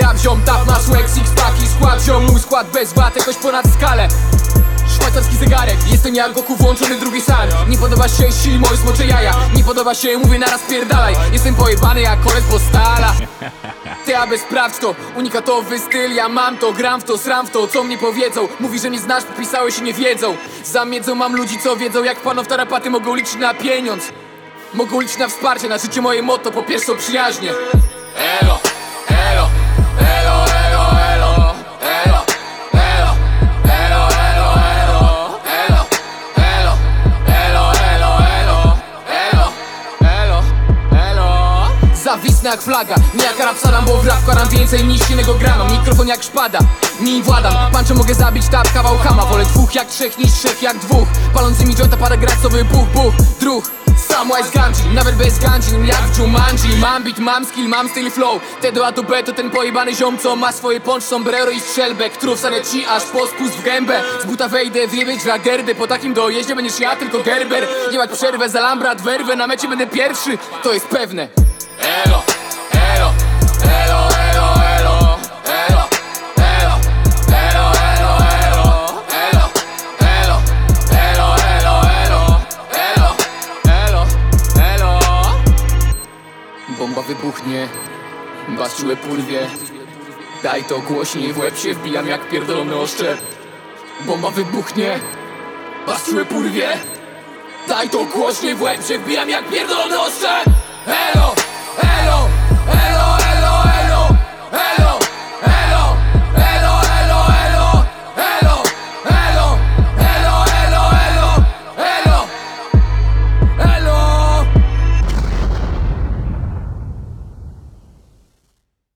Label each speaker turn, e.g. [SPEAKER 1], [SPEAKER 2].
[SPEAKER 1] rap ziom, tap masz łek, six paki, skład ziom Mój skład bez wad, jakoś ponad skalę. Szwajcarski zegarek, jestem jak Goku włączony drugi san Nie podoba się silmo i smocze jaja Nie podoba się, mówię naraz pierdalaj. Jestem pojebany jak koleś postala Ty aby sprawdź to, unikatowy styl Ja mam to, gram w to, sram w to, co mnie powiedzą. Mówi, że nie znasz, podpisałeś i nie wiedzą. Za miedzą mam ludzi, co wiedzą Jak panów tarapaty mogą liczyć na pieniądz. Mogą liczyć na wsparcie, na życie moje motto Po pierwsze przyjaźnie. Elo, jak flaga, nie jak rap bo w rap karam więcej niż innego grama Mikrofon jak szpada, nim władam. Panczem mogę zabić tap, kawał hama. Wolę dwóch jak trzech niż trzech jak dwóch. Palącymi jointa parę sobie buch, buch, druh Samwise Ganji, nawet bez ganji, jak w Jumanji. Mam beat, mam skill, mam styl flow. Te do A do B to ten pojebany ziom, co ma swoje ponch, sombrero i strzelbę. Którą wstanę ci aż po spust w gębę. Z buta wejdę, wyjebać ragerdę Po takim dojeździe będziesz ja, tylko Gerber. Nie mać przerwę, zalambrat, werwę. Na mecie będę pierwszy, to jest pewne. Elo, Bomba wybuchnie, baszczule purwie. Daj to głośniej, w łeb się wbijam jak pierdolony oszczep. Bomba wybuchnie, baszczule purwie. Daj to głośniej, w łeb się wbijam jak pierdolony oszczep. Elo,